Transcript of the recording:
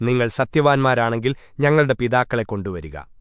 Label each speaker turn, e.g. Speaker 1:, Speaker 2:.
Speaker 1: നിങ്ങൾ സത്യവാൻമാരാണെങ്കിൽ ഞങ്ങളുടെ പിതാക്കളെ കൊണ്ടുവരിക.